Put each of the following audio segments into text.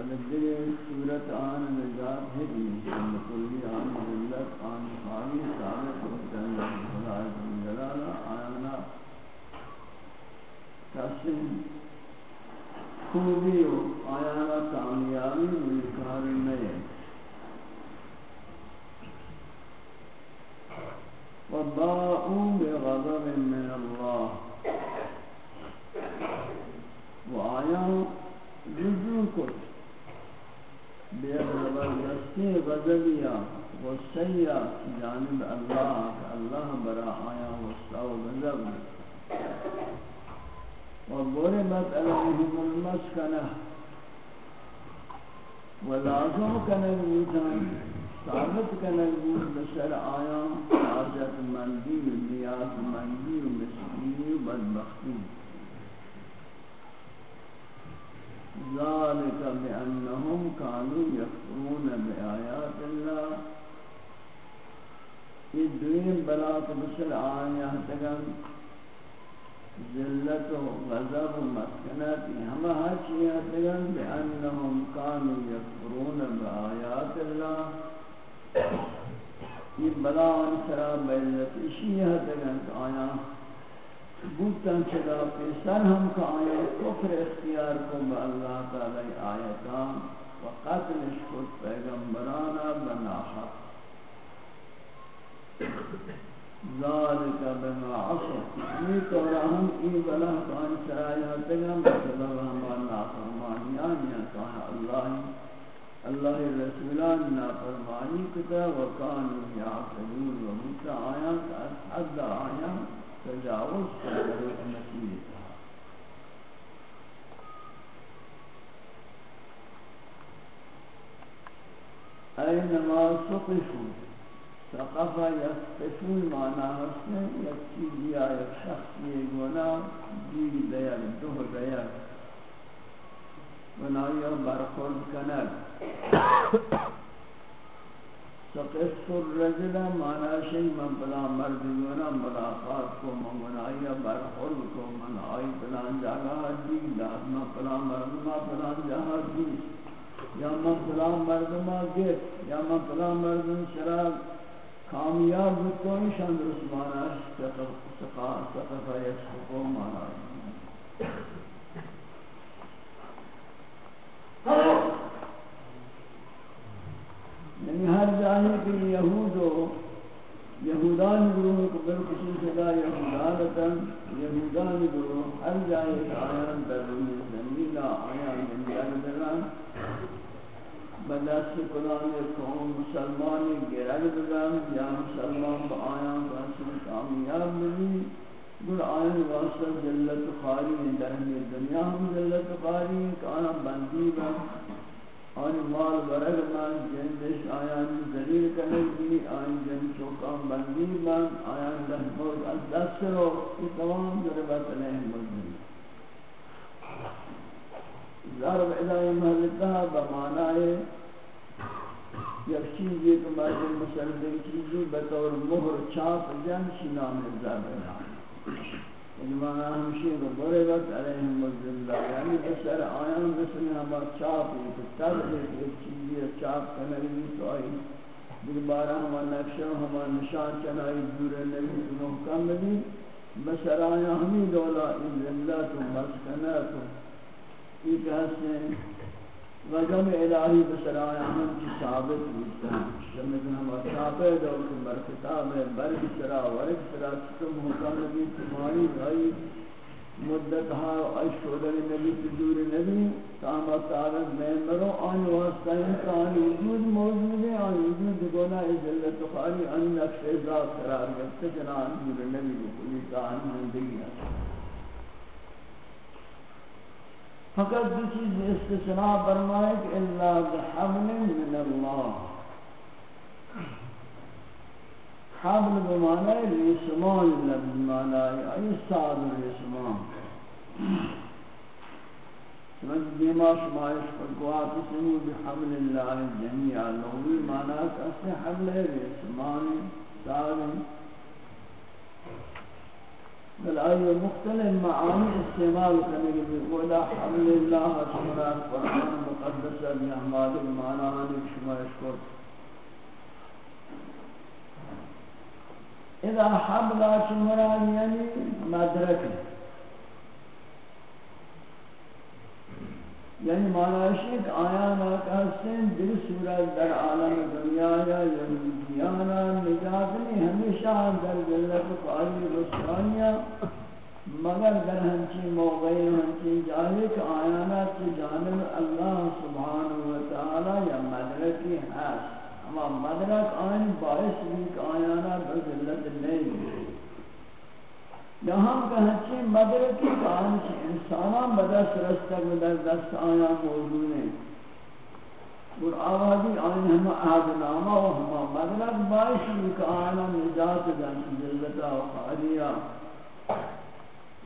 بلدر صورت آن نجات ہے انشاءاللہ کلی آن ذلت آن خالی، ثابت مستند خلائق جلالہ آیانا تحسن خوبی و آیانا کامیابی و انکار نئے وَبَاءُوا بِغَضَبٍ مِّنَ اللَّهِ۔ وَآيَانُ رُجُّوا كُرْسِ بے زبردستی غضبیا غصیا جانب اللہ اللہ برا آیا غصہ و غضب وضربت عليهم المسكنة ولازم كان الوطن ثابت كان الوطن بسر آيا حاجت مندی و نیاز مندی و مسکینی و بدبختی. ذلك بأنهم كانوا يكفرون بآيات الله. یہ بلاك بسر آيات تگن ذلت و غضب و مسکنت ہم ہر چیزیں تگن بأنهم كانوا يكفرون بآيات الله یہ بلا انسرا بیلت اشیہ تگن آیا بوتن چلا پیسر ہم کا آیا کفر اختیار کو با اللہ تعالی آیتان و قتل شکت پیغمبرانا بناحق ذالک بما عصر. یہ تو رحم ای بلا کان سرایا تگم بسبب ہمان نافرمانیان یا کہا اللہ اللہ رسولان نافرمانی کتا وکانو یعقلون و متا آیا حد آیا تجاوز کرو نسیل اینما سقفون سقف یسقفون معنی حسن یک چیزی یا یک شخصی گونا دیگ دیر دو دیر ونایا برخورد کنر سقف الرجل معنی شئی من بلا مرد گونا ملاقات کو من ونایا برخورد کو من آئی پلان جاگا دیگ داد من بلا مرد ما پلان جاگا دیگ یا من پلان مرد ما گفت، یا من پلان مرد شراب، کامیاب کوئی شان درست مانا سقا سقفا یسقو مانا یعنی ہر جاہی کی یہود و یہودان گروہ کو بالخصوص دا یہودانتا یہودان گروہ، ہر جاہی آیان در روی زمین آیان زمین دران بدست کلان قوم مسلمانی گرگ بگم یا مسلمان با آیان واسم کامیاب بگی گل آیان واسم جلت خاری در دنیا ہم جلت خاری، کانا بندی با آن مال برگ من جندش آیان ذلیل کنگی آیان جن چوکان بندی من، آیان لحمود از دست رو. یہ تمام ضربت علیہ مزدی ضرب الہی محلتہ بمعنی یک چیزی کہ مرد مسلم چیزی بطور مہر چاپ جنشی نام زبنا یعنی معنی ہمشی کو برے وقت علیہم الزلہ یعنی بسر یعنی آیان بسر ہما چاپ ایک تب ایک چیزی چاپ کنگی تو آئی دیکھ بارا ہما نقشہ ہما نشان چنائی دور نبی محکم بھی بسر آیان ہمی دولا ان ذلت و مسکنت و ایک حسن وجم الہی بسرائے ہم کی ثابت ہوتا ہے۔ شمدن ہم ثابت ہے کہ برکتاب ہے برک سرا ورک سرا چکم حکم نبی، تمہاری بھائی، مدت ہا اشہدر نبی تدور نبی تاما تعالیت میں مرو آن واسطہ انسان وجود موجود ہے آن وجود گونا ازلت خالی ان نقش ذات قرار گفت جنان دور نبی کو کلی کہانی زندگی ہے۔ فقط دو چیز استثناء فرمائے کہ اللہ بحبل من اللہ۔ حبل بمعنی ریسمان لفظ معنی ای سعد ریسمان سمجھ دیما شمائش پر قوات سنو بحبل اللہ جميع لغوی معنی کسی حبل ریسمان سعد بل آئی مختلف معانی استعمال کرنے کے لیے قولا حمل اللہ شمرا قرآن مقدس ابن احماد المعنانی شما اشکر اذا حبل شمرا یعنی مدرک یعنی معنی کہ آیانا کہستیں دل صورت در عالم دنیا یا یہودیانا نجات نہیں، ہمیشہ در جلت قاری رسوانیا مگر در ہنچی موقعی، ہنچی جاہی کہ آیانا کی جانب اللہ سبحانہ وتعالی یا مدرکی ہست اما مدرک آئین باعث بھی کہ آیا آیانا در جلت یہاں کہ ہنچی مدرکی کان چی انسانان بدست رستک بدر دست آیا موجود ہیں اور آوازی آئین ہم آد ناما و ہما مدرک باعث بھی کہ آیانا نجات دن جلتا و خاریہ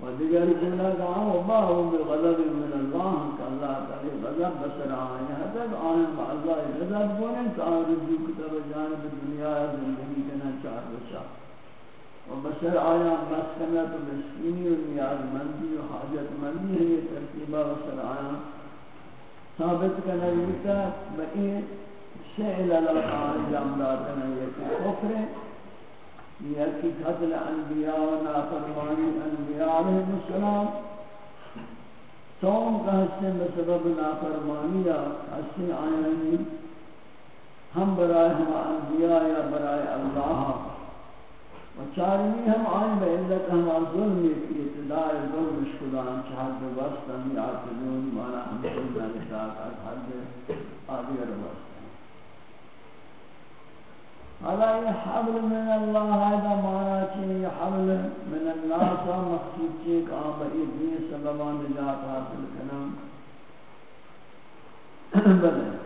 و دیگر جنہ کہاں و باہو بالغضب من اللہ کہ اللہ تعالی غضب بسر آئین حتک آئین با اللہ غضب بولیں تو آئین رجوع کتب جانب دنیا زندگی کنا چار بچا و بشر آیا مسکنت و مسکینی و نیاز مندی و حاجت مندی ہے، یہ ترتیبہ بشر آیا۔ ثابت کرنا لیتا بئی شئل اللہ انجام داتنا یہ کہ کفر یہ کہ قتل انبیاء و نافرمانی انبیاء علیہ السلام۔ سوم کا حسن بسبب نافرمانی یا حسن آیانی ہم برائے ہم انبیاء یا برائے اللہ۔ چارمی ہم آئیں بے علت ہم ظلم کی ابتداء ظلم شکلان چہد وسطن یعتدون مانا ہم ظلم نشاک از حد آدھگر وسطن حالا یہ حبل من اللہ ہے مانا چیئے حبل من الناس مخصوص چیئے کہ آن بئی دین سببان نجات حاصل کنم. بلے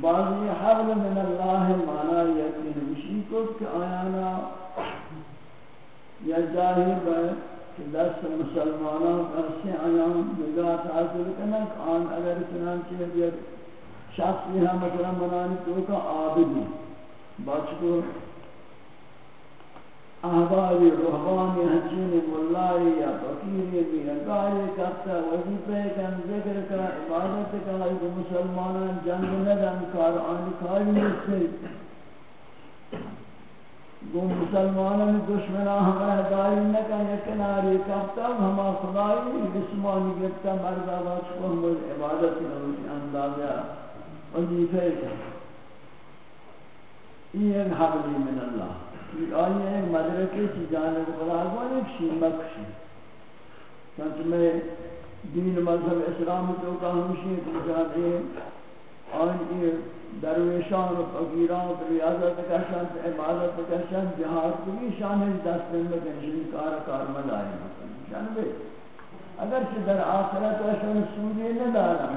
بعضی حبل من اللہ مانا یقین مشی کو کہ آیانا یا جاہب ہے کہ دست مسلمانوں کا سے آیان نگاہ حاصل کنک آن اگر چنانچہ یک شخص یہاں مثلا منانی تو کا عابد عابدی بچ کو احبابی روحبانی حجین ملائی یا فقیری بھی اگاری کرتا وظیفہ کن ذکر کا عبادت کا ایک مسلمانان جنگ ندن کار آنی کاری نیستے۔ گو مسلمانان دشمنہ ہمیں داری نکن کناری کرتا ہما خدای جسمانی گفتا مردہ بچ کو ہم عبادت کا اندازہ وظیفہ کن یہ حبلی من اللہ۔ آئی ہے مدرکی کی جانب خدا کو ایک شیمک شی چونکہ میں دین مذہب اسلام تو کا ہمشی تو جاتے ہیں۔ آئی یہ درویشان و فقیران و ریاضت کشن، عبادت کشن، جہاد کی شان دست میں کنشن کار کار ملائی شان بے اگر چھ در آخرت شان سودی ندارا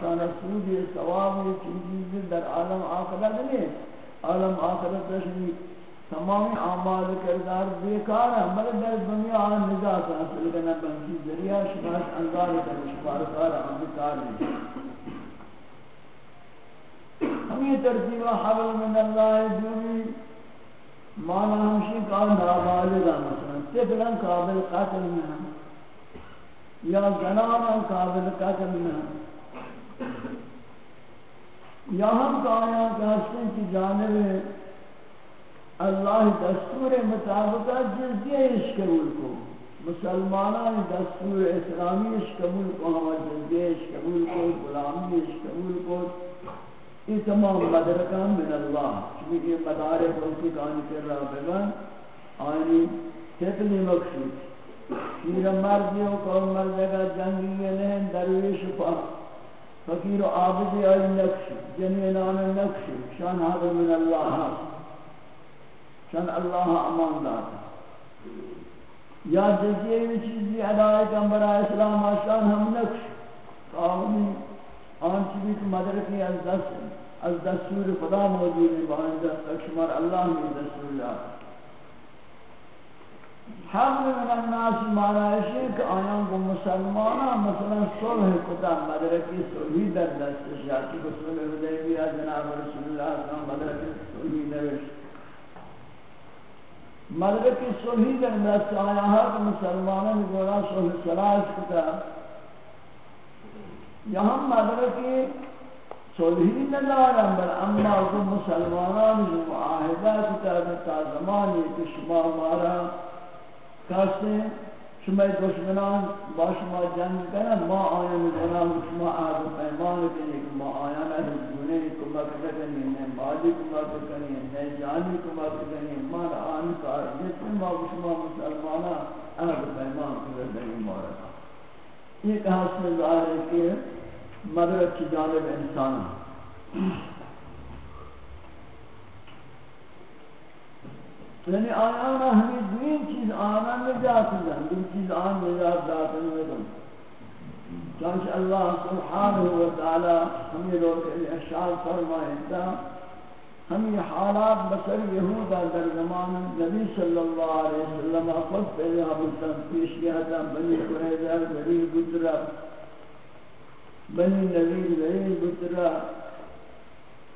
شان سودی ثواب چیزی در عالم آخرت نہیں عالم آخرت شان تمام اعمال کردار بیکار ہے مگر در دنیا آن نجات حاصل کرنا بنکی ذریعہ شباش انگار کر شبارکار آن بیکار ہے ہم یہ ترتیبہ حبل من اللہ دوری مانا ہمشی کا نابالغہ مثلا طفلا قابل قتل میں یا زنانا قابل قتل میں یا ہم کہاں کہ ہستیں کی جانب اللہ دستور مطابق جزیہ اس قبول کو۔ مسلمانان دستور اسلامی اس قبول کو ہم جزیہ اس قبول کو، غلامی اس قبول کو۔ یہ تمام مدرکان من اللہ۔ چونکہ یہ مدارک وقتی کانی کر رہا بگن آئینی تکلی مقصود۔ پیر مردیوں کو مردگا جنگی نہیں، درویش پا فقیر و عابدی آئی نقش جنینان نقش، شان حضر من اللہ۔ حاصل چند اللہ امان داتا یا جزیہ میں چیزی ادائے کم برای اسلام آشان ہم نقش قاومی آن چیزی کی مدرکی از دست از دستور خدا موجود ہے بہن دست اکشمار اللہ میں دستور جاتا حمل من الناس معنی کہ آیان کو مسلمانا مثلا صلح کتا مدرکی صلحی در دست شاکی کو صلح حدیبیہ جناب رسول اللہ صلی اللہ علیہ وسلم مدرکی صلحی نوشت مغرب کی صلحی در دست آیا ہے کہ مسلمانوں گوڑا صلح سلاس کتا یہاں مغرب کی صلحی ندارا بل اما کو مسلمانان جو معاہدہ کتا تا زمانی کہ شما مارا۔ کسے شما دشمنان با شما جنگ کنن ما آیان جناب شما عهد و پیمان کنید، ما آیان هیچ گونه کمک نکنید نه مالی کمک کنید نه جانی کمک کنید ما را آن کار جتن ما شما مسلمانان عهد و پیمان کنید در این مورد ایک حسن ظاہر ہے کہ مدرک کی جانب انسان. یعنی آیانا ہمیں دوین چیز آنا نجات دن دو چیز آن نجات داتن ودن چانچہ اللہ سبحانہ وتعالی ہمیں لوگ اشعال فرمائیتا ہمیں حالات بسر یہودا در زمان نبی صلی اللہ علیہ وسلم خود پہلے حبلتن پیش گیا تھا، بنی قریدہ بنی گترہ بنی نبی بنی گترہ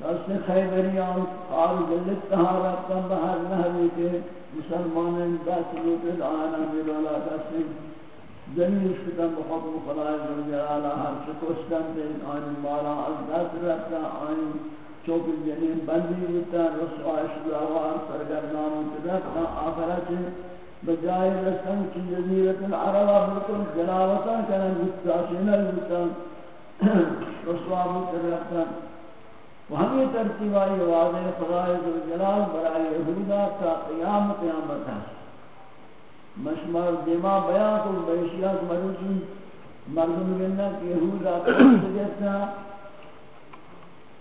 کسی خیبریان، آل جلت تہارت کن بہر نحوی کے مسلمانین دست لوٹل آنا ملولا کسی زمین شکتن بحکم خدای جلالا ہر شکستن دین آنی مارا از دست رکھتا آنی چوک جنین بندی بیتا رسوائی شدوار سرگردان رکھتا آخرت بجائے رسن کی جزیرت العربہ بلکل جلاوتا کنن بیتا شنر بیتا رسوا بیتا و ترتیب آئی واضح خدای ذو جلال برای یہودا تا قیام قیامت ہے۔ مشمار دیما بیان کو بیشیات مروچی مردم گننا کہ یہودا قدس گفتا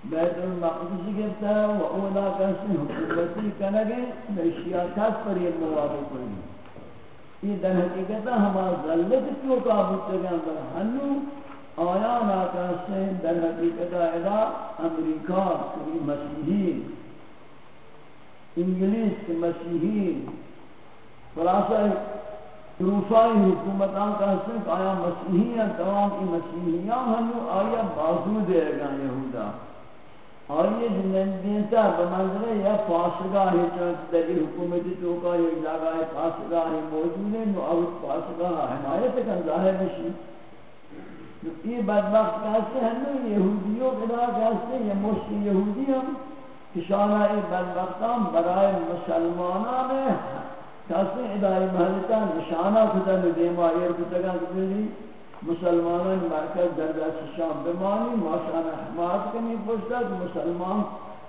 بیت المقدس گفتا و اولا کسی حکومتی کنگے بیشیات کس پر یہ موافق ہوئی یہ در حقیقتا ہمارا ظلت کیوں کابوتے گا؟ اندر ہنو آیا ناکاستے در حقیقت ادا امریکہ کی مسیحی، انگلیس کی مسیحی خلاصہ روفائی حکومتان کہتے ہیں کہ آیا مسیحیاں تمام کی مسیحیاں ہمیں آیا بازو دے گا یہودا آئیے زندگیتا بمنظرے یا فاسقہ ہے چونکہ در حکومتی توکا یک جگہ فاسقہ ہے موجود ہے نو اوت فاسقہ حمایت کن ظاہر نشی یہ بدبخت کہتے ہیں نا یہودیوں خدا کہتے ہیں، یہ مشتی یہودی ہم کشانہ ای بدبختان برای مسلمانان کہتے ہیں ادائی محلتا نشانہ خدا ندیما ایر کتگا کتگی جی، مسلمانان مرکز در دست شام بمانی ماشان احماد کنی پوشتا کہ مسلمان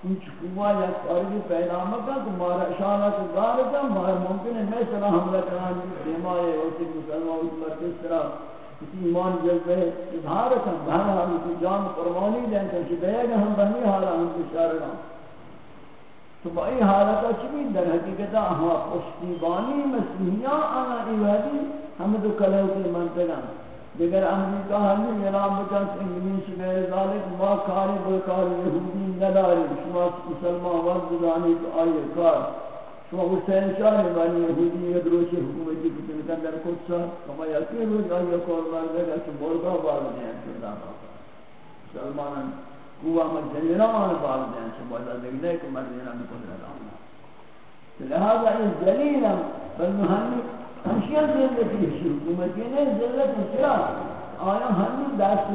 ان چکوہ یا کارگی پیدا مکا کہ مارا اشانہ کو دارتا مارا ممکن ہے، میں صلاح حملہ کرانی دیما ایر ہوتی مسلمان اس مرکز طرح کسی ایمان جلوے اظہار کن بہرحال کی جان قربانی دیں کہ دے گا ہم بہنی حالا ہم بشارنا تو بئی حالتا چمی در حقیقتا ہاں پشتیبانی مسیحیان آنا ایوادی ہم دو کلو کے منطقہ دیگر امریکہ ہمی اعلان بچنس انگلیس غیر ذالک، ما کاری بکار یہودی نداری، شما مسلمان وقت دانی تو آئیے کار۔ شما حسین شاہ بانی یہودی ادروش حکومتی کتن کندر کتسا کما یکی روز آیا کور مردے گا چھ مرگا بار دیں شدہ مسلمان قوہ من جنینا آن بار دیں چھ بازا دیکھنے کہ مردینا میں قدرت آنا لہذا یہ دلیل بل محنی ہمشیاں زندگی حکومتی نے ذلت چرا؟ آیا ہمی دست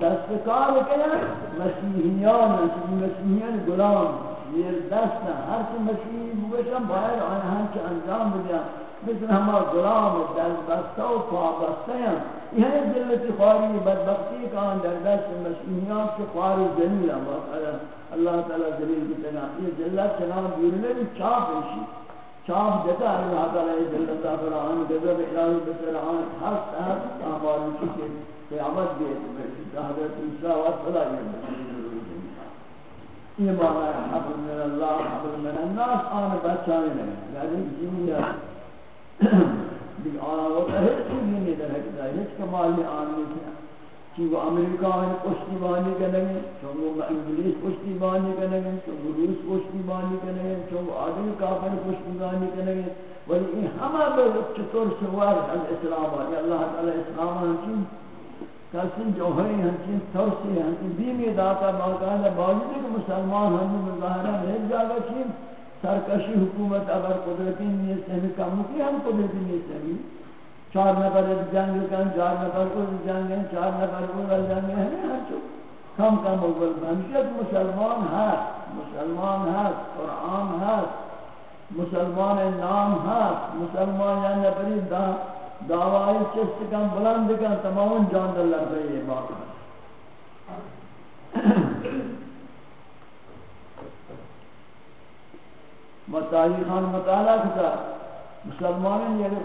دستکار کنا مسیحیان مسیحیان غلام زیر دست ہر چی مسیحی بوشم باید آن ہم چی انجام بدیا مثل ہما غلام دست بسته و پا بسته ہیں۔ یہ ہے ذلت خواری، بدبختی کا آن در دست مسیحیان چی خواری جمیل اللہ تعالی ذلیل بتنا یہ ذلت چنان بیرنے بھی چاپ ایشی چاپ دیتا اللہ تعالی ذلت فرعان گذب الہی بسرعان حق حق آمال چکے قیامت دیت حضرت عیسیٰ و صلی اللہ یہ معنی ہے حبل من اللہ حبل من الناس آن بچانے لگے یعنی جنیا دیکھ آنا ہوتا ہے ہیچ چیزی نہیں در حقیقت ہے ہیچ کمال میں آنے سے کہ وہ امریکہ ہے پشتی بانی کرنے انگلیس پشتی بانی کرنے روس پشتی بانی کرنے آدمی کافر پشتی بانی ولی یہ ہمیں بے چطور سوار الاسلام ہے اللہ تعالی اسلام ہے کسی جوہری ہنچین ترسی ہنچین بیمی داتا باقاعدہ باوجود کہ مسلمان ہم مظاہرہ نہیں جاگا چین سرکشی حکومت اگر قدرتی نہیں سہمی کم کی، ہم قدرتی نہیں سہمی چار نفر جنگ کن چار نفر کو جنگ ہیں چار نفر کو جنگ ہیں ہر چو کم کم اول بنشت مسلمان ہے مسلمان ہے، قرآن ہے، مسلمان نام ہے، مسلمان یعنی یا نبری دا دعوائی چست کم بلند کم تمام جان در لرزے یہ بات متاریخان مطالعہ کتا مسلمان یہ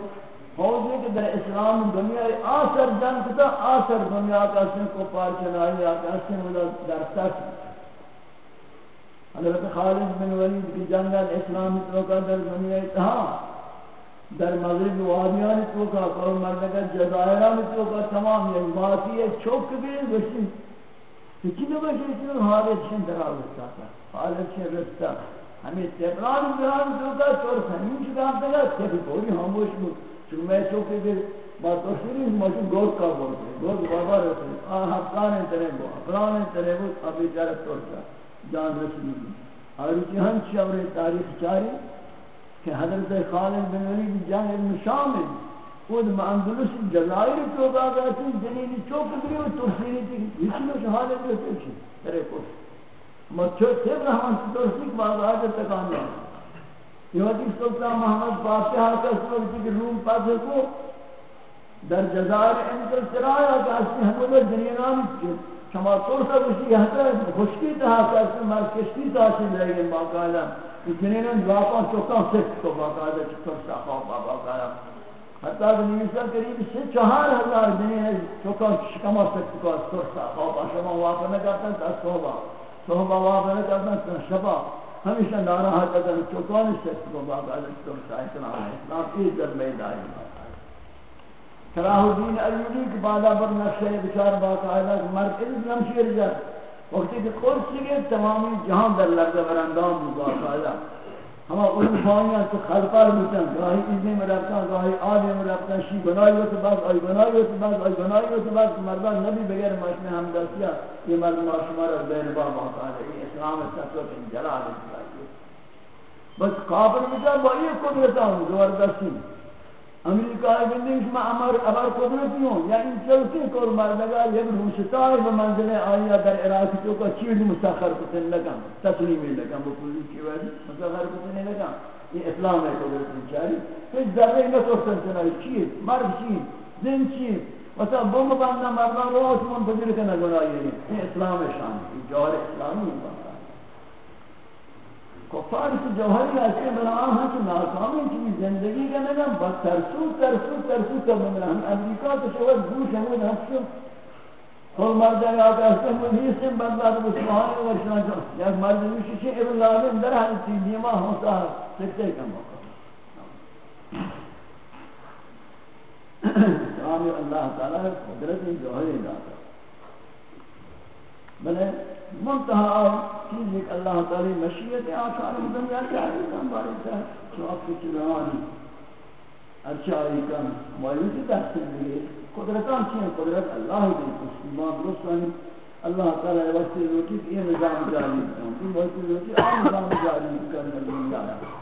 فوجی کہ در اسلام دنیا آثر جنگ کتا آثر دنیا کا سن کو پارچنائی آتا سن در سک حضرت خالد بن ولید کی جنگ اسلام توقع در دنیا اتحا در مغرب وادیان تو توقع قوم مردگا جزائران توقع تمام یک باقی ایک چوک بھی گوشتی کچھ نہ بشی چنو حالت شن در آورتا تھا۔ حالت شن رستا ہمیں تبران بران توقع چور سنین چکا تگا تبی پوری ہموش بود۔ چون میں چوک بھی با تفسیری مجھو گوت کا بولتے گوت بابا رسے آہ افغان ترے بو افغان ترے بو ابھی جارت توڑتا جان رسول اور اسی ہم شعور تاریخ چاری۔ کہ حضرت خالد بن ولید جان ابن شام ہے خود اندلس جزائر تو بعد اتی جنین چوک بھی و ترسیری تھی اس میں شہادت ہوتی تھی ترے کو مچھو تھے رحمان سے ترسی کے بعد آج تک آنے یہ حدیث سلطان محمد بادشاہ کا سوچ کہ روم پاس کو در جزائر انتر سرایا کہ اس نے اسی ہم جنینان شما طور کا بسی ہتا خوشکی تہا کہ مر کشتی تا سے لے گئے باقاعدہ۔ اتنے نے جواب چوکا سے تو باقاعدہ چطور سا خواب باقاعدہ حتی کہ نیسا قریب سے چہار ہزار دنیا چوکا شکما سکت کو طور سا خواب شما واقع نہ کرتا تا صحبہ۔ صحبہ واقع نہ کرتا تا شبہ ہمیشہ ناراحت کرتا چوکا نہیں سکت کو باقاعدہ چطور سا اتنا ہے۔ اسلام کی در میدائی صلاح الدین ایوبی کے بعد پر نقشہ بچار باقاعدہ مرد علم نمشیر جات وقتی کہ قرص لگے تمامی جہان در لرزہ برندام باقاعدہ ہما علوفانیاں تو خلقار بودن گاہی ایزیں میں رفتا گاہی آدھے میں رفتا شی بنائی ہوتا بعد آئی بنائی ہوتا بعد آئی بنائی ہوتا بعد، مردان نبی بغیر ماشنے ہم دستیا یہ مرد ماشمار بین با باقاعدہ یہ اسلام سطوت جلال اسلائی بس قابل بجا با یہ قدرتا ہوں زبردستی. امریکہ بندی کہ میں امر ابر قدرتی ہوں یا یعنی ان چلتے کور مردگا یک روشتائی و منزل آیا در عراق تو کا چیز مسخر کتن لگا۔ تسلیمی لگا بکلی کی وجہ مسخر کتن لگا۔ یہ اسلام ہے قدرتی چاری پھر ذرے نہ توسن چنائی چیز، مرد چیز زن چیز۔ وسا بم باندھنا مرنا رو اس منتظر کرنا گناہی یہ اسلام شان جوہر اسلامی ہے۔ کفار کی جوہری ایسے بنا ہاں کہ ناکامی کی زندگی کا نگا بس ترسو ترسو ترسو تب منا ہم امریکہ تو شوید گوش ہمود ہم کل مرد ہے آتا ہے کہ مجھے سے بندہ تو سبحان جو یک مرد میشه چه ابن لازم در حال دیما ہوتا ہے سکتے کا موقع۔ سلام اللہ تعالی قدرت جوہری داتا بلے منتہا چیز ایک اللہ تعالی مشیت آکار دنیا چاہیے کام بارے سے جو آپ کی چنانی ارچائی کم مایوسی دستے دیئے قدرتان چیئے قدرت اللہ ہی دیں مسلمان درستانی اللہ تعالی وقت روٹی یہ نظام جاری کرتا ہوں وقت روٹی آن نظام جاری کرنے دنیا ہے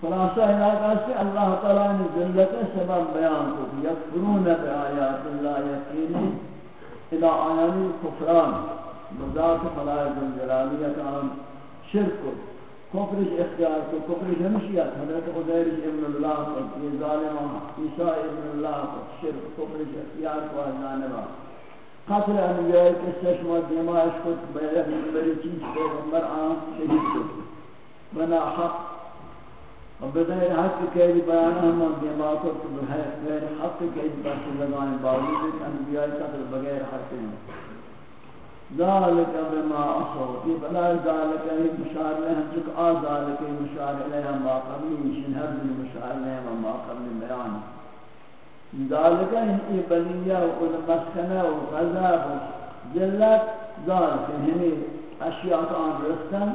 خلاصہ علاقہ سے اللہ تعالیٰ نے ذلت سبب بیان کو یکفرون بی آیات اللہ یقینی الى آیانی کفران۔ بذات خلائق الجلالیت آن۔ شرک کو کفرش اختیار کو کفرش ہمشیت حضرت خزیرش ابن اللہ کو یہ ظالمہ عیسیٰ ابن اللہ کو شرک، کفرش اختیار کو جانبا قتل انبیاء کے سشمہ دیمائش کو بیرہ بری چیز پیغمبر آن شہید کو بنا حق۔ اور بغیر حق کے بیان ہم دیما کو بغیر حق کے بات سے لگانے باوجود انبیاء قتل بغیر حق کے ذالک بما اصوا کی بلا ذالک ہے مشار ہے جو آ ذالک ہے مشار ہے ما قبل مشن ہر مشار ہے ما قبل بیان۔ ذالک ان بنیا و مسکنہ و غضب ذلت ذالک ہمیں یعنی اشیاء آن رستن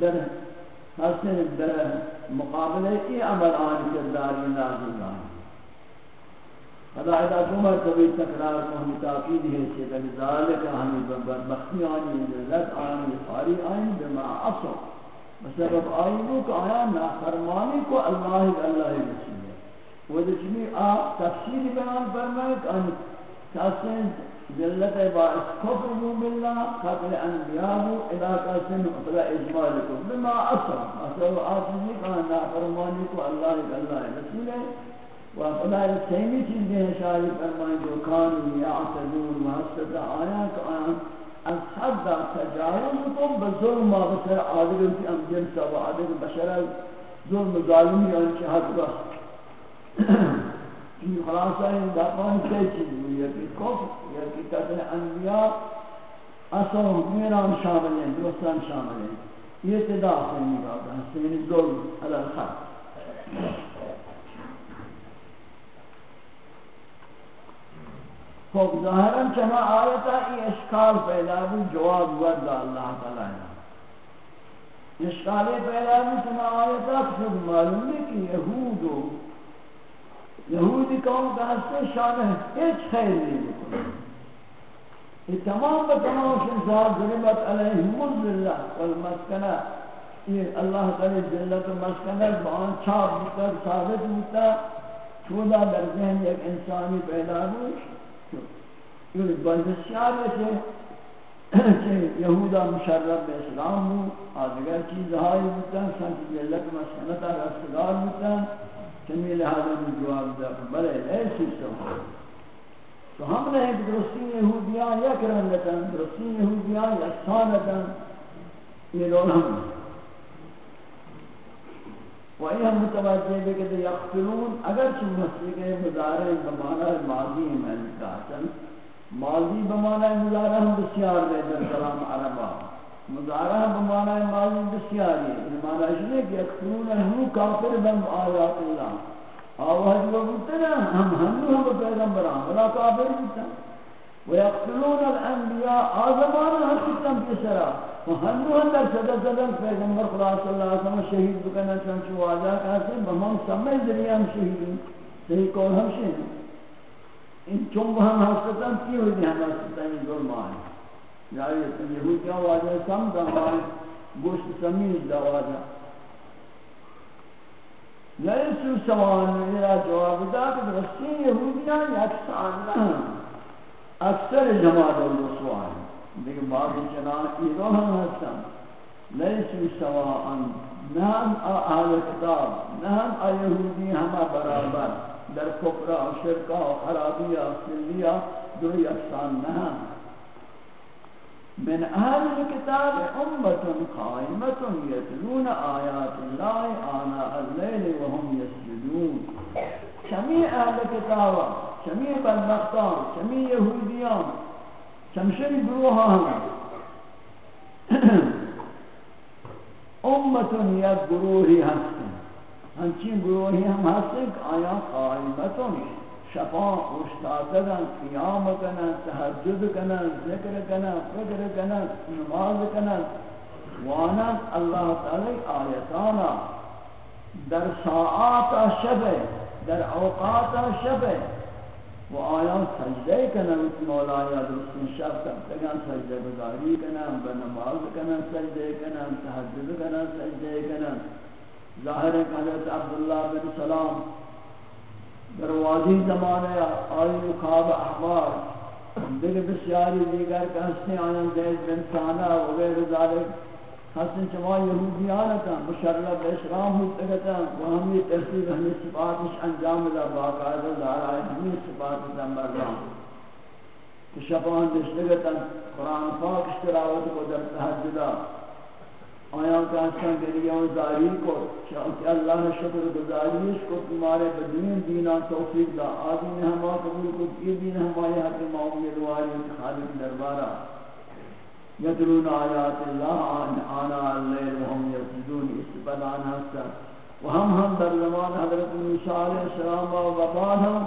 در حسن در مقابلے کی عمل آن کرداری نازل آن. خدا ادا کمر کبھی تکرار کو ہمی تاقید ہے کہ ذالک ہمی بدبختی آنی ذلت آنی خاری آنی بما عصو بسبب آئینو کہ آیا نافرمانی کو اللہ اللہ رسول ہے. وہ دچمی آپ تفسیر بیان فرمائے کہ کاسن ذلت باعث کفر بو بالله قتل انبیاء بو اذا کاسن خدا اجمال کو۔ بما اصل اصل آسنی کا نافرمانی کو اللہ اللہ رسول ہے۔ و خدا سیمی چیزیں شاہی فرمائیں جو کانو یعتدون و حسد آیا کہ آیا۔ از حد دا تجاوز تو بظلم ما بسر عادل کی ام جنس و عادل بشر ظلم ظالمی ان کی حد بس یہ خلاصہ ہے دافان سے چیز ہوئی ہے کہ کفر یا کہ قتل انبیاء اصل میران شامل یعنی، ہیں درستان شامل ہیں یہ اتدا سے نگاہ ہے سین ظلم علی الخلق. خب ظاہرا چما آیتا ای اشکال پیدا بھی جواب ورد اللہ تعالی. نے اشکال پیدا بھی چما آیتا خود معلوم ہے کہ یہود یہودی قوم کا ہستے شان ہے ایچ خیر نہیں بکنے یہ تمام تمام شنزار ظلمت علیہم الزلہ والمسکنہ۔ یہ اللہ تعالی ذلت و مسکنہ بان چھاپ بکر ثابت بکتا چودہ در ذہن ایک انسانی پیدا ہوئی۔ یہ بندشیار ہے کہ یہودا مشرف اسلام ہو آدھگر چیز ہائی ہوتا ہے سنت جلت مسکنتا رستگار ہوتا۔ ہے چمی لہذا میں جواب دا بلے ایسی سو تو ہم نے ایک درستی یہودیان یا کرنتا درستی یہودیان یا یہ لوگ ہم وہی ہم متوجہ بے کہ یقتلون اگرچہ مسئلے مدارے بمانا ماضی میں نے کہا ماضی بمانا مزارہ ہم بسیار دے در کلام عربا مزارہ بمانا ماضی بسیار ہے یہ مانا کہ اکثرون ہم کافر بن آیات اللہ آواز وہ بولتے نا ہم ہنو ہم پیغمبران، ولا کافر بولتا ويقتلون الانبیاء آزمان حقیقتا پیسرا وہنو ہم در صدر صدر پیغمبر خدا صلی اللہ علیہ وسلم شہید بکنا چنچو واجہ کہتے ہیں بہم سمجھ ذریعہ ہم شہید ہیں صحیح کون ہم شہید این چون هم هستن کی ہوئی ہم ہستن این ظلم آئے یا یہ یہودیاں واجہ سم دہمائے گوشت سمیز دا واجہ لیسو سوال میرا جواب دا کہ رسی یہودیاں یکسان نہ اکثر جماعت الرسوان لیکن بعض چنان ایرو ہم ہستن لیسو سوال نہم اہل کتاب نہم ایہودی ہما برابر در کفر و شرک و خرابی و دو یکسان نہ من اهل الكتاب امة قائمة يتلون آيات الله آناء الليل وهم يسجدون شميع اهل الكتاب شميع بدبختان شميع يهوديان شمشري گروهان امة یک گروهی هستن. ہنچین گروہی ہم ہستے کہ آیا قائمتوں شفا اشتاتدن قیام کنن تحجد کنن ذکر کنن فکر کنن نماز کنن وانا اللہ تعالی آیتانا در ساعات شب، در اوقات شب۔ و آیا سجدے کنن مولا یا درست شب تک تگن سجدے بزاری کنن بنماز کنن سجدے کنن تحجد کنن سجدے کنن ظاہر ہے حضرت عبداللہ بن سلام دروازی زمانے آئی خواب احبار دیگر بسیاری دیگر کہ ہستے آنن زید بن سانہ وغیر ذالک۔ حسن چما یہودی یہودیانتا مشرف اسلام ہوتگتا وہ ہمی تحصیل ہمی صفاتش انجام دا، باقاعدہ دارا ہے ہمی صفات دنبر رہا کہ شفان دشتگتا قرآن پاک اشتراوت کو در تحجدہ۔ آیا کا سن گریہ و زاری کو، کہ اللہ شکر گزاریش کو تمہارے بدین دینا توفیق دا۔ آدھی نے ہما قبول کو یہ دین ہمارے حق معامی رواری خالق دربارہ۔ یدرون آیات اللہ آنا اللیل وهم یسجدون۔ استفادان ہستا وہم ہم در زمان حضرت موسیٰ علیہ السلام و بعد ہم۔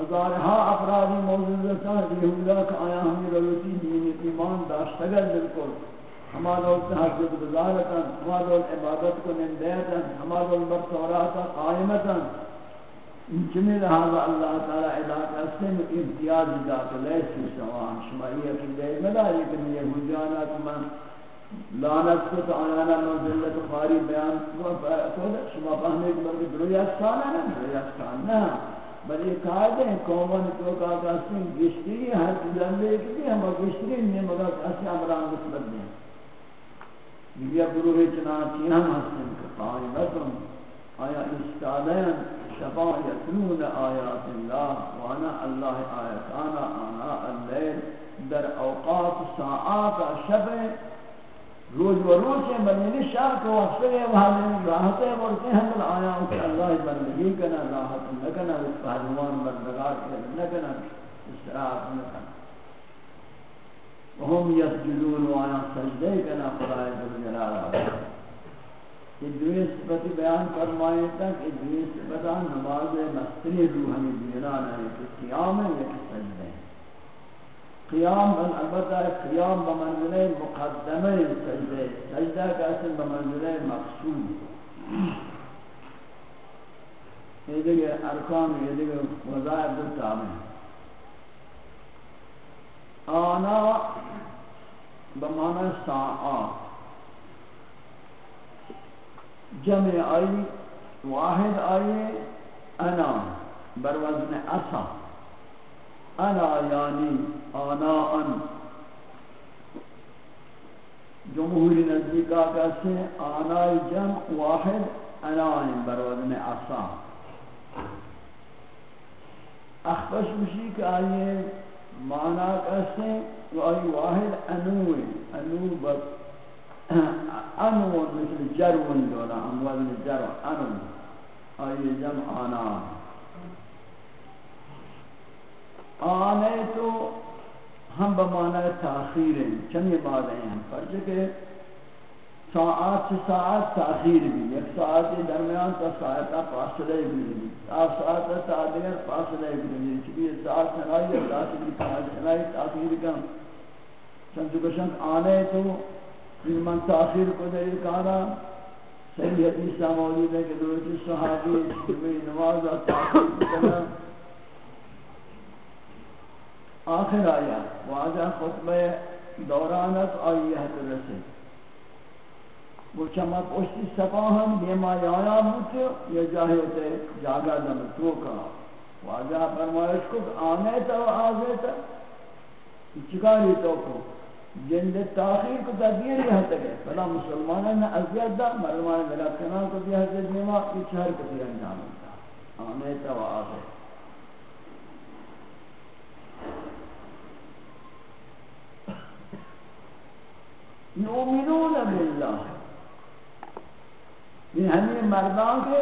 ہزارہا افرادی موجود رسا یہودا کہ آیا ہمیں رویتی دین، ایمان داشتگر بالکل۔ ہمارا تحجد گزارتا ہمارا عبادت کو نندیتا ہمارا برطوراتا قائمتا جمعی لہذا اللہ تعالی علاقہ سے امتیاز ذات لیسی سوان شمائی کی دے ملا لیکن یہودیانا کمان لعنت کو تو آنانا منزلت خاری بیان کو شما فهمید مرد دروی اکسانا نا دروی اکسانا نا بلی قاعدے ہیں قومن تو کا کسی گشتری ہر جنبے کی ہم گشتری نے مگر کسی امران نسبت دیں بیا گروہ چنانچی ہم حسن کا قائمتم آیا استادین شفا یتنون آیات اللہ، وانا اللہ آیتانا، آنا اللیل، در اوقات ساعات شب، روز و روز کے مدینی شاہ کو وقفے وہاں میں راحتیں مرتے ہیں، بل آیا کہ اللہ بندگی کنا راحت نکنا اس پہلوان بندگار کے نکنا استراحت نکنا وهم يسجدون وانا سجدے کنا خدای جلال. یہ دوی صفتی بیان فرمائے تک کہ دوی صفتہ نماز مستری روحانی دیران ہے، کہ قیام ہے یا کہ سجدے قیام بل البتہ قیام بمنزلے مقدمہ سجدے سجدہ کا اصل بمنزلے مقصود یہ دیکھے ارکان، یہ دیکھے وظائف دو تابع آنا بمعنى ساعات جمع آئی، واحد آئی، انا بر وزن اصا انا یعنی آنا ان۔ جمہوری نزدیکا کہتے ہیں آنا جمع، واحد، انا یعنی بر وزن اصا اخفش مشی کہ آئیے معنی کہتے ہیں آئی واحد انوی، انو بس، انو مثل جرون دولا، اموال جرو انو. آئی جمع آنا. آنے تو ہم بمانا تاخیر ہیں چند بات ہیں. پر کہ ساعت سے ساعت تاخیر بھی، ایک ساعت کے درمیان تا ساعت فاصلے بھی نہیں۔ آپ ساعت تا دیگر فاصلے بھی چلی ساعت سنائی ہے تاخیر کام سنائی تاخیر کام چند کشن آنے تو پھر من تاخیر کو دیر کانا صحیح حدیثہ موجود ہے کہ دوچی صحابی جمعی نماز اور تاخیر کرنا آخر آیا واجہ خطبہ دورانت آئیہ ترسے وہ چما پشتی سپا ہم دیما یایا بوتے یہ جاہے ہوتے جاگا دم تو کا واجہ فرمائش کو آنے تا و آزے تا چکاری تو کو جند تاخیر کو تدیر یہ حد گئے فلا مسلمانہ نے ازیاد دا مرمان ملا کنان کو بھی حضرت دیما یہ چہر کو کتی انجام ہوتا آنے تا و آزے یؤمنون بالله یہ ہمیں مردان کے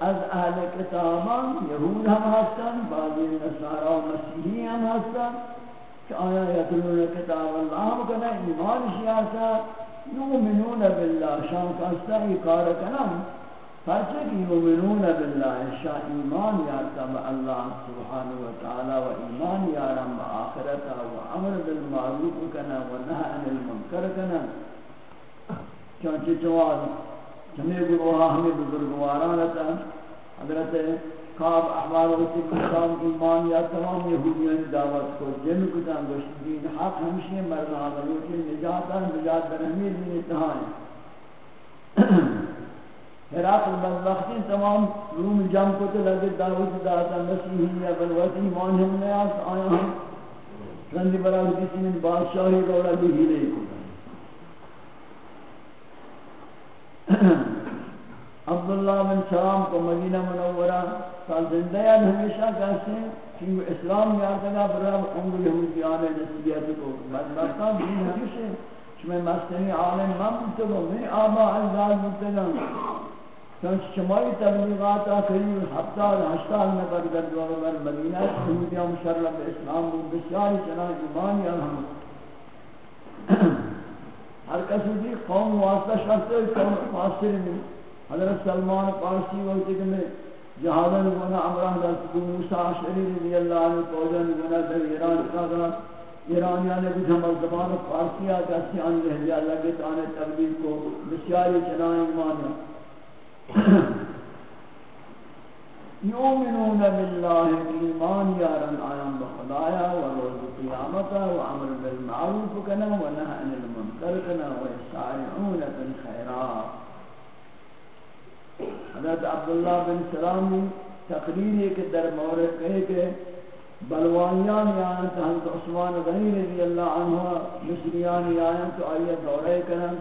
از اہل کتابان یہود ہم ہستن بعضی نصارہ و مسیحی ہم ہستن کہ آیا یتلون کتاب اللہ ہم کنا ایمان شیاسا یومنون باللہ شان کاستا اکار کنا پرچہ کہ یومنون باللہ شاہ ایمان یارتا با اللہ سبحانہ وتعالی و ایمان یارم با آخرتا و عمر بالمعروف کنا و نحن المنکر کنا چونچہ چواد ہمیں گروہ ہمیں بزرگواران رہتا حضرت خواب احوال رسول اسلام ایمان یا تمام یہودیان دعوت کو جن کو جان گوشت دین حق ہمشی مردان روچی نجات ہے نجات برحمیر من اتحان حراق البزبختی تمام روم جم کو تو لگے دعوت داتا مسیحی یا بلوت ایمان ہم نے آس آیا ہم رندی برا کسی من بادشاہی روڑا بھی ہی نہیں کو عبداللہ بن سلام کو مدینہ منورہ سال زندہ یاد ہمیشہ کہتے ہیں کہ اسلام میں آتا گا براب عمر یہودیان نسبیت کو بدبختان دین ہمیشہ کہ میں مستنی عالم من بودتا گا میں آبا اجزاد بودتا گا چونچہ شمائی تبلیغات قریب ہفتاد، ہشتاد نفر در دوار بر مدینہ یہودیان مشرف اسلام بسیاری چنان ایمان یا ہم ہر کسی بھی قوم واسطہ شخص ہے، قوم فاصل میں حضرت سلمان فارسی وقت کہ میں جہادن گونا امرہ دست موسیٰ عشری رضی اللہ عنہ فوجن بنا در ایران کا ایرانیان بھی ہم زبان فارسی آتا سی آن لہجہ لگے تانے تبلیغ کو بسیاری چنائیں ایمان یومنون باللہ ایمان یارن، آیان بخدایا و روز قیامتا و عمر بالمعروف کنا و نحن المنکر کنا و سارعون بالخیرات حضرت عبداللہ بن سلامی تقریری کے در مورد کہے کہ بلوانیان یعنی حضرت عثمان غنی رضی اللہ عنہ، مصریان یعنی تو آئیے دورے کرن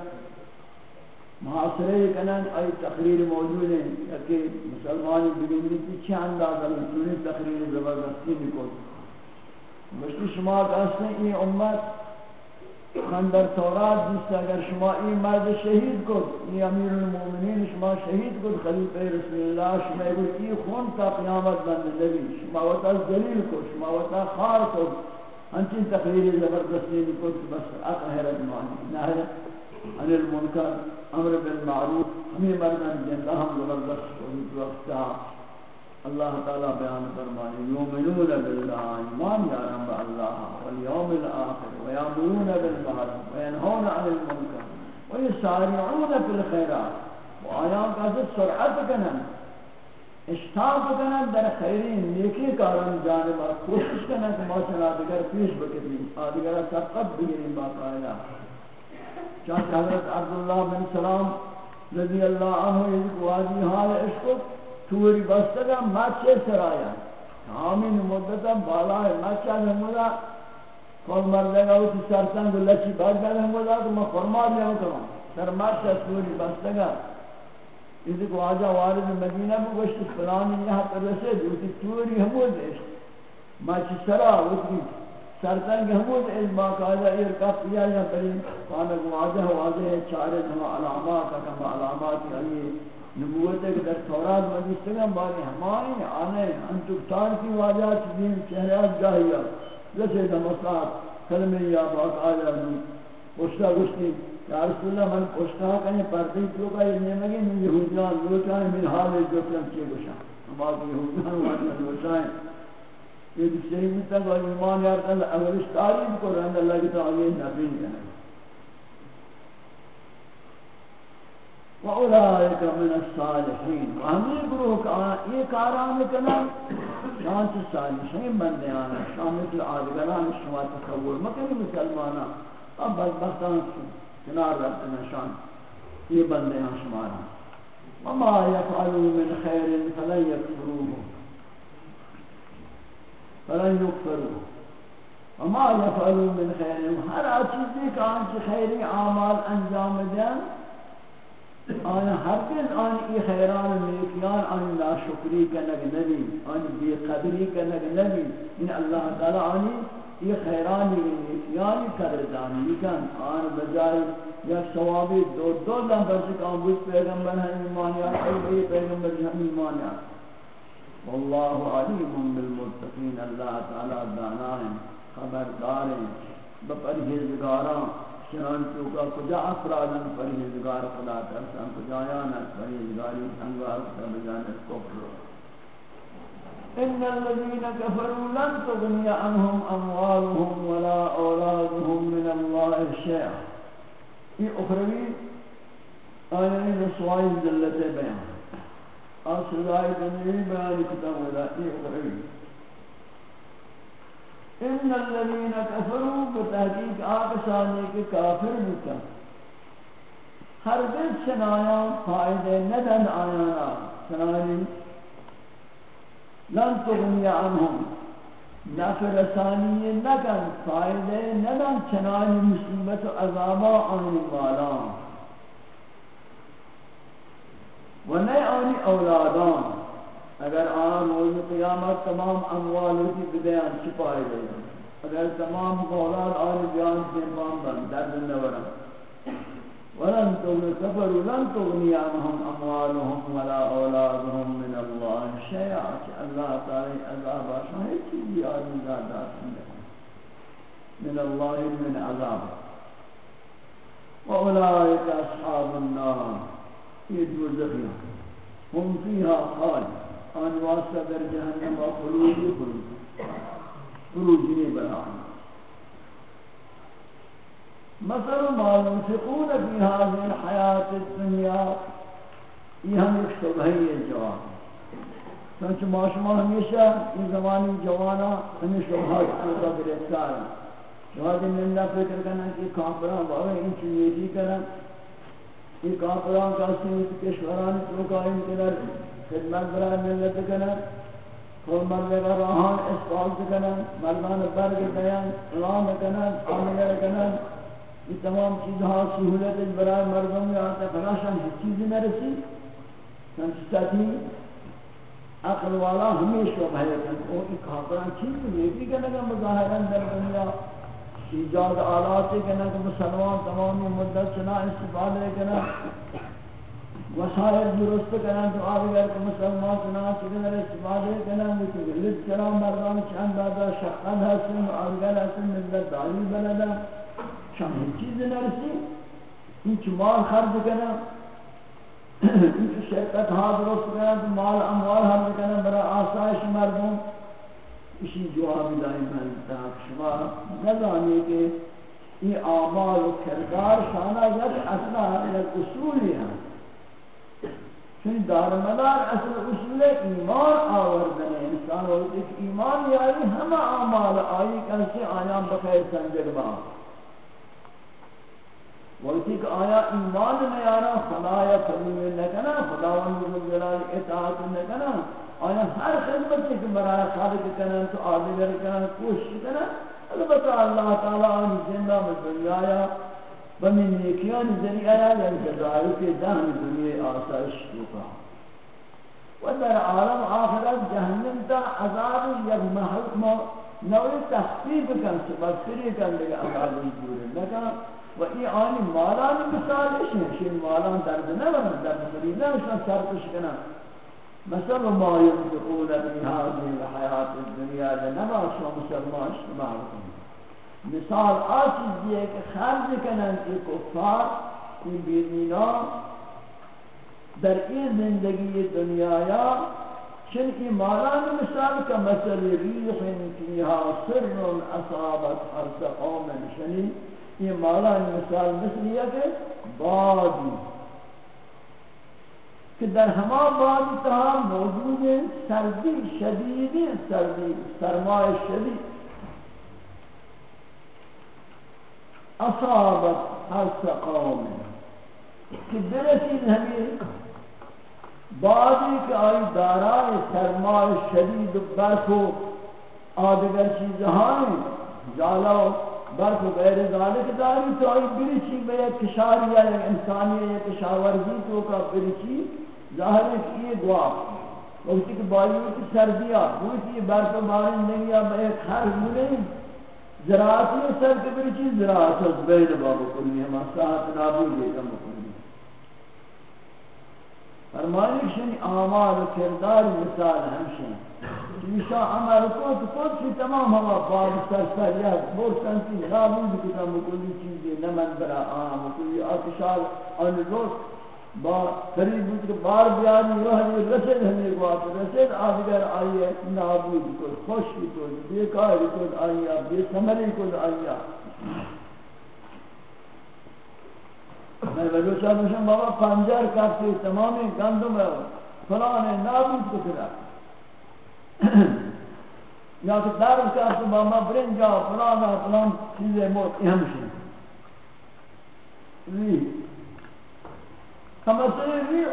محاصرے کرن آئی تقریر موجود ہیں کہ مسلمانی بگنی کی چھ انداز ہے تقریر زبردستی نکو مشتی شما کہتے ہیں یہ امت من در تورات دیست اگر شما این مرد شهید کد این امیر المؤمنین شما شهید کد خلیفه رسول الله شما اگر این خون تا قیامت بند نبی شما وقتا دلیل کد شما وقتا خار کد ہنچین تقریر زبردستی کد بس اقا حیرت معنی نهر عن المنکر. امر بالمعروف، ہمیں مردان جنگا ہم زبردست کد وقتا اللہ تعالی بیان فرمائے، یومنون باللہ، ایمان یارم با اللہ، والیوم الاخر ویامرون بالمعروف، وینہون عن المنکر، ویسارعون فی الخیرات و آیان سرعت کنن اشتاق کنن در خیرین، نیکی کارن جانب، کوشش کنن کہ موچن آدگر پیش بکتی آدگر سبقت بگیرین باقاعدہ چاہتے حضرت عبداللہ بن سلام رضی اللہ عنہ یہ واجی حال عشق توری بستگا مچے سرایا آمین مدتا بالا ہے مچا نمودا کل مردگا ہوتی سرطان کو لچی باگ گا نمودا تو میں خرما دیا کروں سر مچا توری بستگا اسی کو آجا وارد مدینہ میں گوشت فلانی یہاں پر رسے دوتی توری ہمود ہے مچی سرا ہوتی سرطان کے ہمود علم باقاعدہ ارکا پیا یا پری کانا کو آجا واضح ہے، چارے دھما علامات کما علامات آئیے نبوت کہ در تورات مجلسگم باری ہمائیں آنے انتکتار کی واجہ چیزیں چہرات جاہیا جیسے دمسات کلمہ یا باق آجا دوں گشتی یا رسول اللہ من پشتا کہیں پردی تو کا یہ نمگی من یہودیان لوٹائیں، من حال جو کلم چیئے گشا ہمارے یہودیان واجہ لوٹائیں۔ یہ دوسری ملتا کہ ایمان یارتا اللہ اولش تعریف کو رہن اللہ کی تعالی نبی ہے۔ وَأُولَئِكَ مِنَ الصَّالِحِينَ۔ وَهَمِي گروہ کا یہ کاران کنا شانت صالحین بندے آنا شامت آدگران، شما تصور مکنی مسلمانا اب بدبختان کنار ربتنا شان یہ بندے آن شمارا وَمَا يَفْعَلُوا مِنْ خَيْرٍ فَلَنْ يَكْفُرُوهُ۔ فَلَنْ يُكْفَرُوهُ وَمَا يَفْعَلُوا مِنْ خَيْرٍ ہر چیزی کا انچ خیری اعمال انجام دیں آیا ہرگز آن ای خیران نیکیان، آن ناشکری کنگ نبی آن بی قدری کنگ نبی ان اللہ تعالی آنی ای خیرانی نیکیانی قدردانی کن آن بجائے یک ثوابی دو دو دن برسک آن بود پیغمبر ہم ایمانیات ایوی پیغمبر ہم ایمانیات واللہ علیم بالمتقین، اللہ تعالی دانائیں، خبرداریں بپرہیزگاران چنان چوکا کجا افرادن پرہیزگار، خدا ترسان کجا یانت پرہیزگاری سنگار خدا بجانت کفر ان الذين كفروا لن تغني عنهم اموالهم ولا اولادهم من الله شيئا یہ اخروی آیانی رسوائی ذلت بیان۔ اور آسردائی دنیوی بیانی کتاب ودا یہ اخروی ان الذين كفروا بتحقیق آکسانی کے کافر بتا ہر دل چنایا فائدے ندن آیانا چنانی لن تغنی عنهم نفر ثانی نکن فائدے ندن چنانی مصیبت و عذابا آنی مالا و نئے آنی اولادان. اگر آن روز قیامت تمام اموال کی بدیان چھپائے گئے اگر تمام اولاد آل جان سے بام بن درد نورا ولن تغني كفروا لن تغني عنهم اموالهم ولا اولادهم من الله شيئا الله تعالى عذاب آشان شاهد چیزی آدم دادات من الله من عذاب. واولئك اصحاب النار. یہ يدوزخيا هم فيها خالد۔ آن واسطہ در جہنم و خلوج خلوج خلوج نہیں بنا مثل ما ينفقون في هذه الحياة الدنيا یہ ہم ایک شبہی جواب سنچ معاشمہ ہمیشہ یہ زمانی جوانا ہمیں شبہات کو گرفتار ہیں شبہات میں اللہ فکر کرنا کہ کافران بابا ان چیزی کرنا یہ کافران کا سنت کشوران تو قائم کرنا خدمت برای ملت کنن اور مردگا راہان اسفالت کنن مردان برگ دیان اعلان کنن آمگر کنن یہ تمام چیزها سہولت برای مردم یا تفراشان ہی چیزی نرسی. سنچتاتی عقل والا ہمیشہ بھائیتن او ایک خاطران چیز یہ بھی کنگا مظاہران در دنیا ایجاد آلاتی کنگا مسلمان تمامی مدت چنا استفادہ کنگا وسائل درست کرنا تو آگے کہ مسلمان سنا چکن استفادہ کرنا تو غلط کرا مردان چند دادا شقد حسن آگے حسن ملت داری بلدا شام چیز نرسی هیچ مال خرج کرنا هیچ شرکت ها درست کرنا مال اموال خرج کرنا برای آسائش مردم اسی جواب دائیں ملتا شما نظامی کہ یہ اعمال و کردار شانہ یک اصلا یک اصولی ہیں۔ چون دار مدار اصل اصول ایمان آوردن انسان ہوتی کہ ایمان یاری ہم اعمال آئی کنسی آیان بخیر سنجر با۔ وقتی کہ آیا ایمان نیارا، خدا یا نکنا، خدا و جلال اطاعت نکنا۔ آیا ہر خدمت کہ برای خالق کنن تو آدگر کنن کوشش کنن البتہ اللہ تعالی آنی زندہ میں دنیا آیا ومن نیکیان ذریعہ یا یعنی جزائر کے دہن دنیا آسائش ہوگا۔ و در عالم آخرت جہنم تا عذاب یک محل نوع تخفیف کن سبت سبسری کن لگا عذاب جوری لکا و ای آنی مالان مثالش ہیں شین مالان درد نبرن، درد مریض نبشن سرکش کنا مثل ما ينفقون في هذه الحياة الدنيا لنبا شو مسلمان اجتماع کنن مثال آچیز یہ کہ خرج کنن ای کفار ای بیدینا در این زندگی دنیایا چن ای مالان مثال کا مثل ریح فیها سر اصابت حرس قوم شنی ای مالان مثال مثل یہ کہ بادی. کہ در ہما بادی موجود سردی شدیدی سردی سرمای شدید۔ اصابت حس قوم کہ برسید ہمیں بعدی کہ آئی دارائے سرمائی شدید برف و آدگر چیزہائیں جالا و برف و غیر ذالک داری تو آئی برچی بے ایک کشاری یا انسانی یا کشاورزی تو کا برچی ظاہر ہے کہ یہ دعا وقتی کہ بایو کی سردیاں وقتی برف و بارن نہیں یا بے ایک ہر ملیں زراعتی سر کے بری چیز زراعت از بین باب کلی ہم ساعت نابود ہے، کم کلی فرمانی شنی یعنی آمال و کردار مثال ہمشن چیشا عمل کو تو خود سی تمام ہوا باب سر سر یا بورسن کی نابود کتم کلی چیزی نمن برا آم کلی آتشار آن روز با قریب بود کہ بار بیانی روحنی رسد ہمیں گوات رسد آدگر آئیے، نابود کل خوشی کل بیکاری کل آئیا بے سمری کل آئیا میں بلوچہ مشن بابا پنجر کرتے تمامی گندم فلان نابود کو کرا یا کہ درد کرتے بابا برنجا فلان فلان چیزیں موت، یہ ہمشن کمسل ریح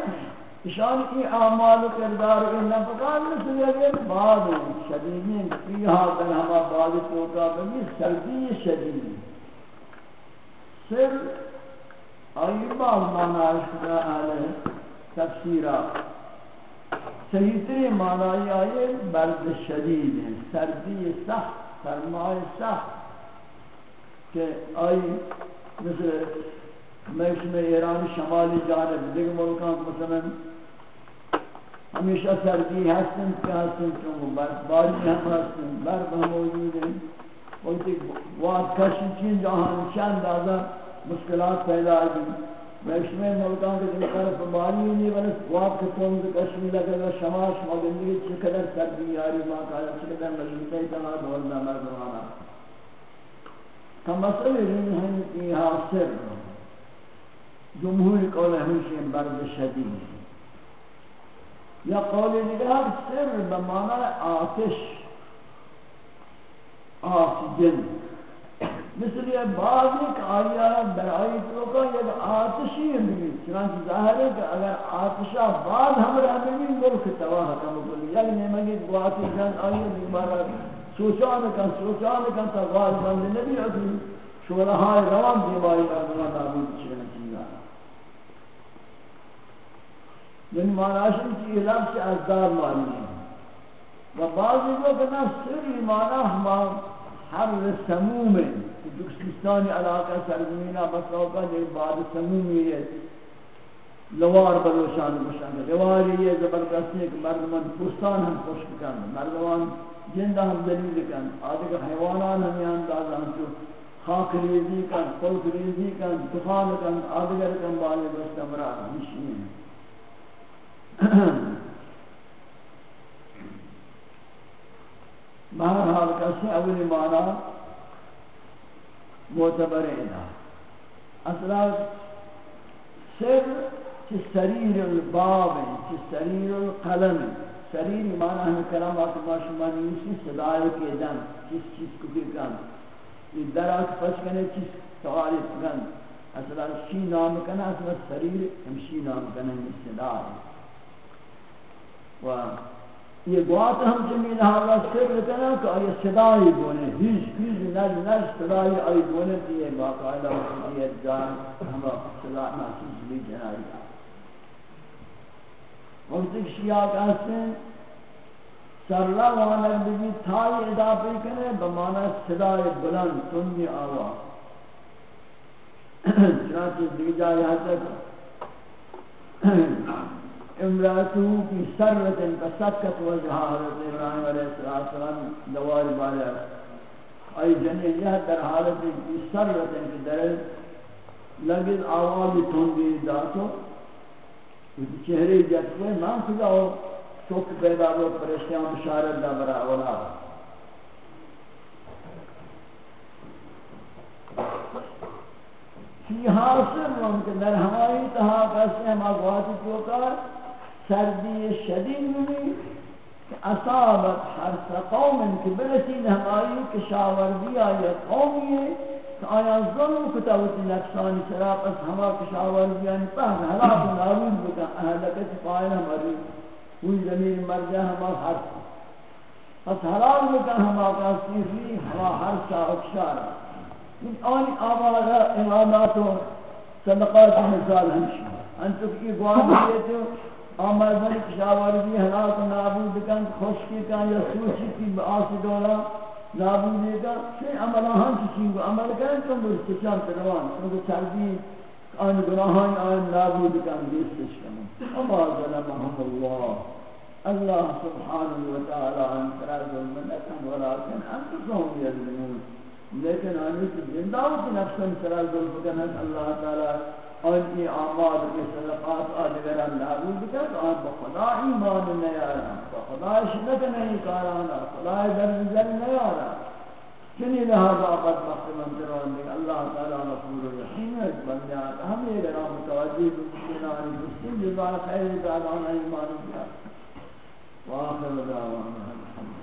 اشان ای اعمال و کردار و نفقان مثل یہ بعد شدیدین فیہا در ہما بعد توقع بگی سردی شدید سر آئی بعض معنی شدہ اہل تفسیرہ۔ صحیح تری معنی آئے برد شدید ہے، سردی سخت سرمائے سخت۔ کہ آئی، مثل میں اس میں ایران شمالی جانب، دیگر ملکان مثلا ہمیشہ سردی ہستن کہ ہستن چونگو باری ہم ہستن برف ہم موجود ہیں۔ وقتی واد کشی چین جہاں چند آزا مشکلات پیدا دی میں اس میں ملکان کے دل طرف باری نہیں بلس واد کتون کے کشمی لگے گا شما شما گندگی چقدر سردی یاری ماں کہا چقدر مجلسی تمہا دورنا مردوانا کمسل رین ہیں کی حاصر جمهور قول ہمیشہ برد شدید یا قول نگاه سر بمعنى آتش آسجن مثل یہ بعض ایک آیا در آیت روکا یک آتشی بھی چنانچہ ظاہر ہے کہ اگر آتشا بعد ہم رہ بھی ملک تواہ کم کلی یک یعنی نعمگی گواتی جن آئی دیمارا سوچان کن سوچان کن تا غال بند نبی عزیز شورہائے روان دیمائی مردمان نابود چیئے چیزا یعنی معناشن کی لفظ ازدار معنی. ہے و بعضی لوگ نا سری معنی ہما حر سموم ہے دوستانی علاقہ سرزمینہ بسوکا جو بعد سمومی ہے لوار بلوشان بشان لواری یہ زبردستی کہ مردمان پوستان ہم خوشک کن مردمان جندہ ہم دلیل کن آدھے کہ حیوانان ہمیں انداز ہم چو خاک ریزی کن خلق ریزی کن دخان کن آدھگر کن بالی دست امرا ہمشی ہیں بہرحال کسی اولی معنی معتبر ادا اصلا سر چی سریر الباب چی سریر القلم سریر معنی ہمیں کلمات ما شما نیسی صدای کے دن کس چیز کو بھی کن یہ درات پس کنے چیز سوالی کن اصلا شی نام کنا اصلا سریر ہم شی نام کنا صدای و یہ بات ہم زمین حالا سر کنا کہ آیا صدای بونے، ہیچ ہیچ نج نج صدای آئی بونے دیئے باقاعدہ وقتیت جان، ہم صدا محسوس بھی جنائی۔ وقت ایک شیعہ کہتے ہیں، سرلا وانک بھی تھائی اضافی کرے بمانا صدای بلند تنی آواز چنانچہ دیجا یہاں تک۔ امراتو کی سرت فسکت وجہا حضرت ابراہیم علیہ السلام دوار بالا ای جنی یہ در حالت کی سرت کی در لگن آواز تندی داتو چہرے جت میں ماں خدا ہو، شوق پیدا ہو، پریشان بشارت دا برا اولاد فی حاصل ممکن در ہماری تہا کسی ہم آگواتی چوکا سردی شدید میں کہ اصابت حرس قوم کہ برسید ہماری کشاوردی آیا قومی ہے کہ آیا ظلم کتاوتی نفسانی سراپ اس ہما کشاوردی آنی پہن حلاق نارون بکا اہلکت پائن ہماری ہوئی زمین مرجع ہما حرس پس حلال بکا ہما کسی فی ہما حرسا اکشارا آنی آبارا امامات و صدقات مثال ہمشی انتو کی گوان دیتے ہو آمدن کشاورزی حلاق نابود کن خوشکی کن یا سوچی کی آس دولا نابودی کن سی عملہ ہم چیزیں کو عمل کریں تو مرسی چند روان تو چردی آن گناہان آن نابود کن دیستش کن اما ظلمهم اللہ. اللہ سبحانہ وتعالی ان ترى ظلمنکم ولیکن انتظام یظلمون لیکن آنی کی زندہ ہوتی نفسن ترى ظلم کنن اللہ تعالی اور یہ آماد کے صدقات آدھگر نابود کرد آن بخدا ایمان نیارا بخدا شدت نہیں کارانا، خدا در نظر نیارا چنی لہذا بدبخت منظران دی، اللہ تعالیٰ رفور رحیم ہے بندیات ہم یہ لنا متوجہ بسکنانی بسکن جزا خیر دعوانا ایمان دیا۔ وآخر دعوانا الحمد